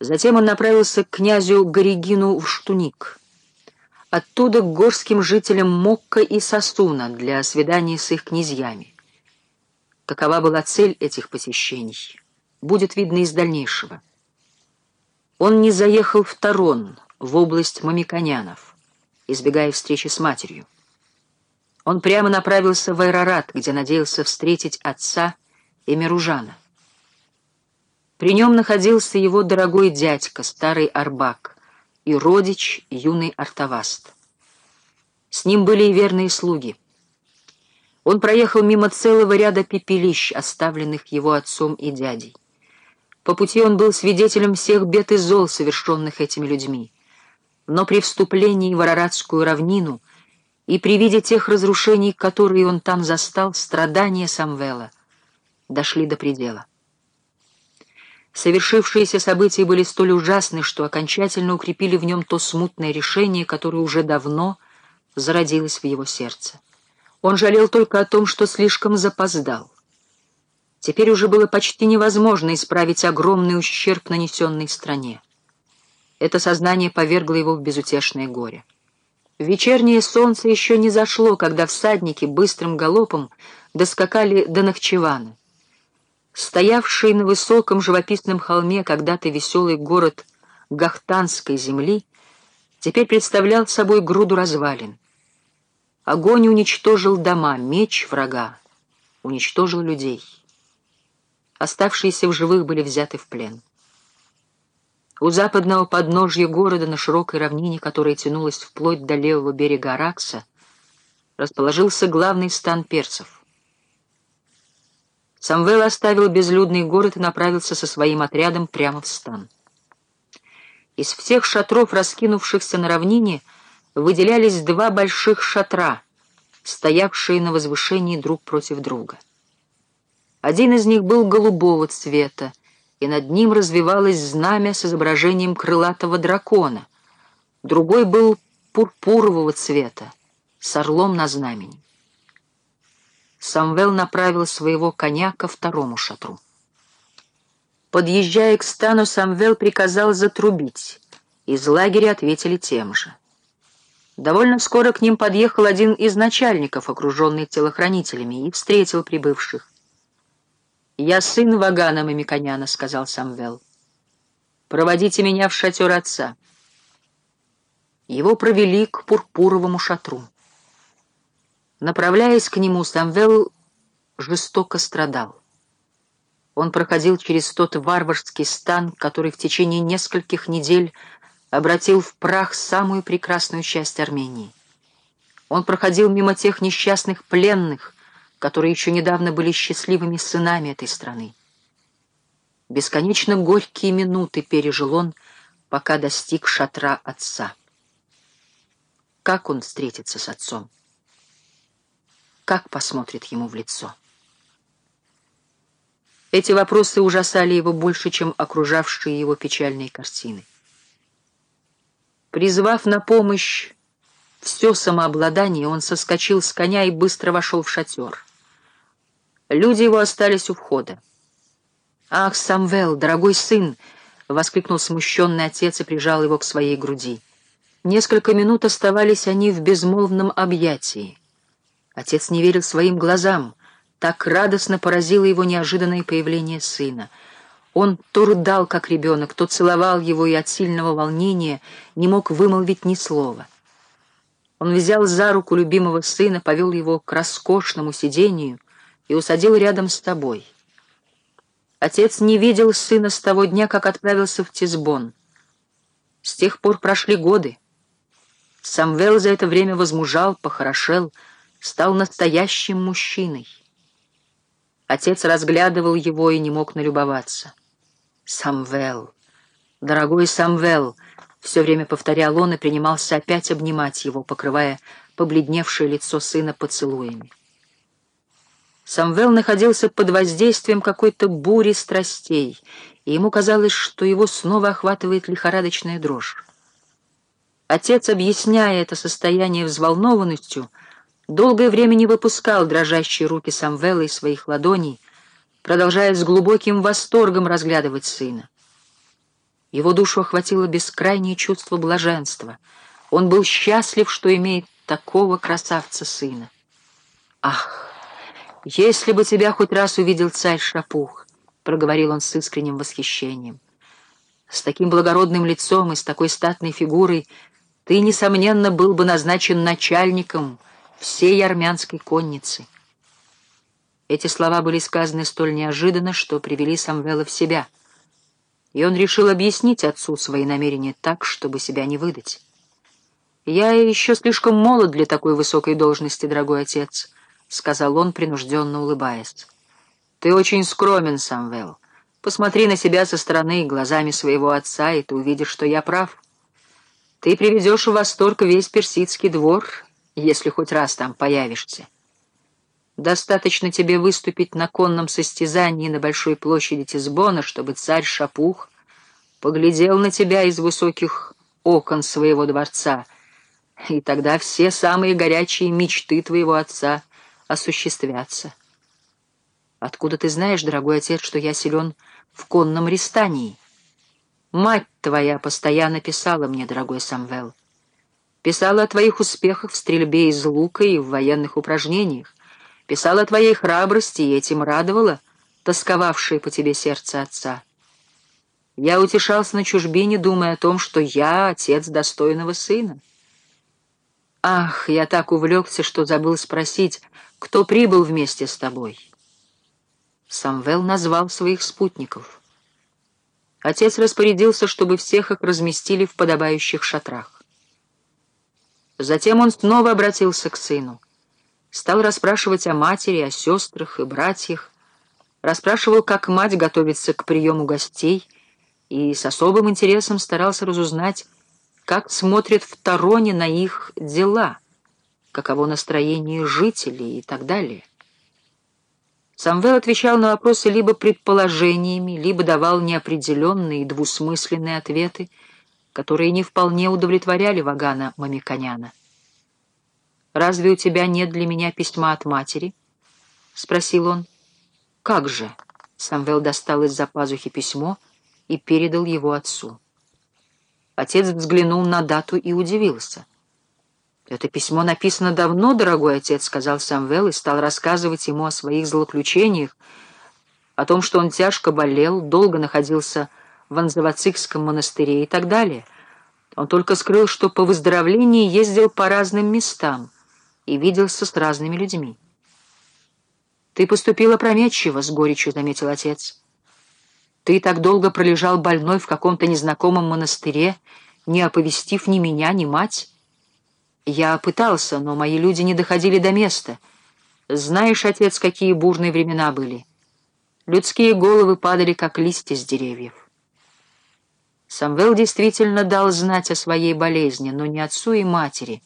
Затем он направился к князю Горигину в Штуник. Оттуда к горским жителям Мокка и Сосуна для свиданий с их князьями. Какова была цель этих посещений, будет видно из дальнейшего. Он не заехал в Тарон, в область мамиконянов, избегая встречи с матерью. Он прямо направился в Айрарат, где надеялся встретить отца и Миружана. При нем находился его дорогой дядька, старый Арбак, и родич, юный Артаваст. С ним были и верные слуги. Он проехал мимо целого ряда пепелищ, оставленных его отцом и дядей. По пути он был свидетелем всех бед и зол, совершенных этими людьми. Но при вступлении в Араратскую равнину и при виде тех разрушений, которые он там застал, страдания Самвела дошли до предела. Совершившиеся события были столь ужасны, что окончательно укрепили в нем то смутное решение, которое уже давно зародилось в его сердце. Он жалел только о том, что слишком запоздал. Теперь уже было почти невозможно исправить огромный ущерб, нанесенный стране. Это сознание повергло его в безутешное горе. Вечернее солнце еще не зашло, когда всадники быстрым галопом доскакали до Нахчевана. Стоявший на высоком живописном холме когда-то веселый город Гахтанской земли теперь представлял собой груду развалин. Огонь уничтожил дома, меч врага уничтожил людей. Оставшиеся в живых были взяты в плен. У западного подножья города на широкой равнине, которая тянулась вплоть до левого берега Аракса, расположился главный стан персов. Самвел оставил безлюдный город и направился со своим отрядом прямо в стан. Из всех шатров, раскинувшихся на равнине, выделялись два больших шатра, стоявшие на возвышении друг против друга. Один из них был голубого цвета, и над ним развивалось знамя с изображением крылатого дракона. Другой был пурпурового цвета, с орлом на знамени. Самвел направил своего коня ко второму шатру. Подъезжая к стану, Самвел приказал затрубить. Из лагеря ответили тем же. Довольно скоро к ним подъехал один из начальников, окруженный телохранителями, и встретил прибывших. «Я сын Вагана Мамиконяна», — сказал Самвел. «Проводите меня в шатер отца». Его провели к пурпуровому шатру. Направляясь к нему, Самвел жестоко страдал. Он проходил через тот варварский стан, который в течение нескольких недель обратил в прах самую прекрасную часть Армении. Он проходил мимо тех несчастных пленных, которые еще недавно были счастливыми сынами этой страны. Бесконечно горькие минуты пережил он, пока достиг шатра отца. Как он встретится с отцом? Как посмотрит ему в лицо. Эти вопросы ужасали его больше, чем окружавшие его печальные картины. Призвав на помощь все самообладание, он соскочил с коня и быстро вошел в шатер. Люди его остались у входа. «Ах, Самвел, дорогой сын!» — воскликнул смущенный отец и прижал его к своей груди. Несколько минут оставались они в безмолвном объятии. Отец не верил своим глазам. Так радостно поразило его неожиданное появление сына. Он то рыдал, как ребенок, то целовал его и от сильного волнения не мог вымолвить ни слова. Он взял за руку любимого сына, повел его к роскошному сидению и усадил рядом с тобой. Отец не видел сына с того дня, как отправился в Тисбон. С тех пор прошли годы. Самвел за это время возмужал, похорошел, стал настоящим мужчиной. Отец разглядывал его и не мог налюбоваться. «Самвел, дорогой Самвел!» — все время повторял он и принимался опять обнимать его, покрывая побледневшее лицо сына поцелуями. Самвел находился под воздействием какой-то бури страстей, и ему казалось, что его снова охватывает лихорадочная дрожь. Отец, объясняя это состояние взволнованностью, — долгое время не выпускал дрожащие руки Самвела из своих ладоней, продолжая с глубоким восторгом разглядывать сына. Его душу охватило бескрайнее чувство блаженства. Он был счастлив, что имеет такого красавца-сына. «Ах, если бы тебя хоть раз увидел царь Шапух!» — проговорил он с искренним восхищением. «С таким благородным лицом и с такой статной фигурой ты, несомненно, был бы назначен начальником всей армянской конницы». Эти слова были сказаны столь неожиданно, что привели Самвела в себя, и он решил объяснить отцу свои намерения так, чтобы себя не выдать. «Я еще слишком молод для такой высокой должности, дорогой отец», — сказал он, принужденно улыбаясь. «Ты очень скромен, Самвел. Посмотри на себя со стороны глазами своего отца, и ты увидишь, что я прав. Ты приведешь в восторг весь персидский двор, если хоть раз там появишься. Достаточно тебе выступить на конном состязании на большой площади Тисбона, чтобы царь Шапух поглядел на тебя из высоких окон своего дворца — и тогда все самые горячие мечты твоего отца осуществятся. Откуда ты знаешь, дорогой отец, что я силен в конном рестании? Мать твоя постоянно писала мне, дорогой Самвел. Писала о твоих успехах в стрельбе из лука и в военных упражнениях. Писала о твоей храбрости и этим радовала тосковавшее по тебе сердце отца. Я утешался на чужбине, думая о том, что я отец достойного сына. Ах, я так увлекся, что забыл спросить, кто прибыл вместе с тобой. Самвел назвал своих спутников. Отец распорядился, чтобы всех их разместили в подобающих шатрах. Затем он снова обратился к сыну. Стал расспрашивать о матери, о сестрах и братьях, расспрашивал, как мать готовится к приему гостей, и с особым интересом старался разузнать, как смотрят в Тароне на их дела, каково настроение жителей и так далее. Самвел отвечал на вопросы либо предположениями, либо давал неопределенные и двусмысленные ответы, которые не вполне удовлетворяли Вагана Мамиконяна. «Разве у тебя нет для меня письма от матери?» — спросил он. «Как же?» — Самвел достал из-за пазухи письмо и передал его отцу. Отец взглянул на дату и удивился. «Это письмо написано давно, дорогой отец», — сказал Самвел и стал рассказывать ему о своих злоключениях, о том, что он тяжко болел, долго находился в Анзавацикском монастыре и так далее. Он только скрыл, что по выздоровлении ездил по разным местам и виделся с разными людьми. «Ты поступила опрометчиво», — с горечью заметил отец. Ты так долго пролежал больной в каком-то незнакомом монастыре, не оповестив ни меня, ни мать. Я пытался, но мои люди не доходили до места. Знаешь, отец, какие бурные времена были. Людские головы падали, как листья с деревьев. Самвел действительно дал знать о своей болезни, но не отцу и матери,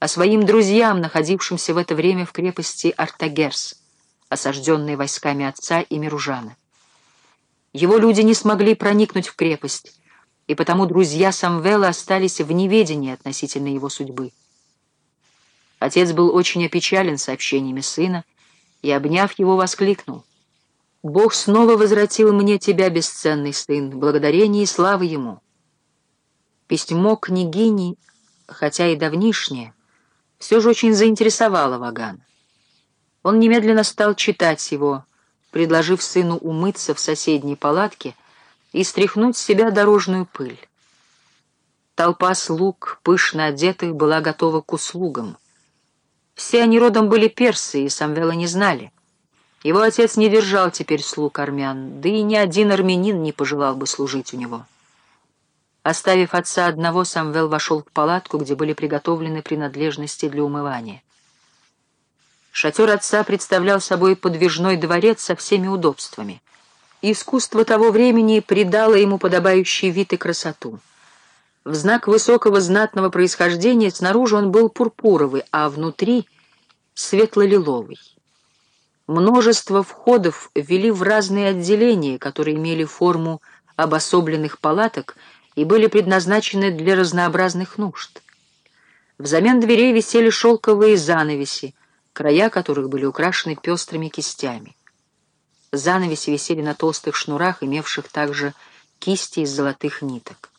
а своим друзьям, находившимся в это время в крепости Артагерс, осажденной войсками отца и Миружана. Его люди не смогли проникнуть в крепость, и потому друзья Самвела остались в неведении относительно его судьбы. Отец был очень опечален сообщениями сына и, обняв его, воскликнул. «Бог снова возвратил мне тебя, бесценный сын, благодарение и слава ему». Письмо княгини, хотя и давнишнее, все же очень заинтересовало Вагана. Он немедленно стал читать его, предложив сыну умыться в соседней палатке и стряхнуть с себя дорожную пыль. Толпа слуг, пышно одетых, была готова к услугам. Все они родом были персы, и Самвела не знали. Его отец не держал теперь слуг армян, да и ни один армянин не пожелал бы служить у него. Оставив отца одного, Самвел вошел в палатку, где были приготовлены принадлежности для умывания. Шатер отца представлял собой подвижной дворец со всеми удобствами. Искусство того времени придало ему подобающий вид и красоту. В знак высокого знатного происхождения снаружи он был пурпуровый, а внутри — светло-лиловый. Множество входов вели в разные отделения, которые имели форму обособленных палаток и были предназначены для разнообразных нужд. Взамен дверей висели шелковые занавеси, края которых были украшены пестрыми кистями. Занавеси висели на толстых шнурах, имевших также кисти из золотых ниток.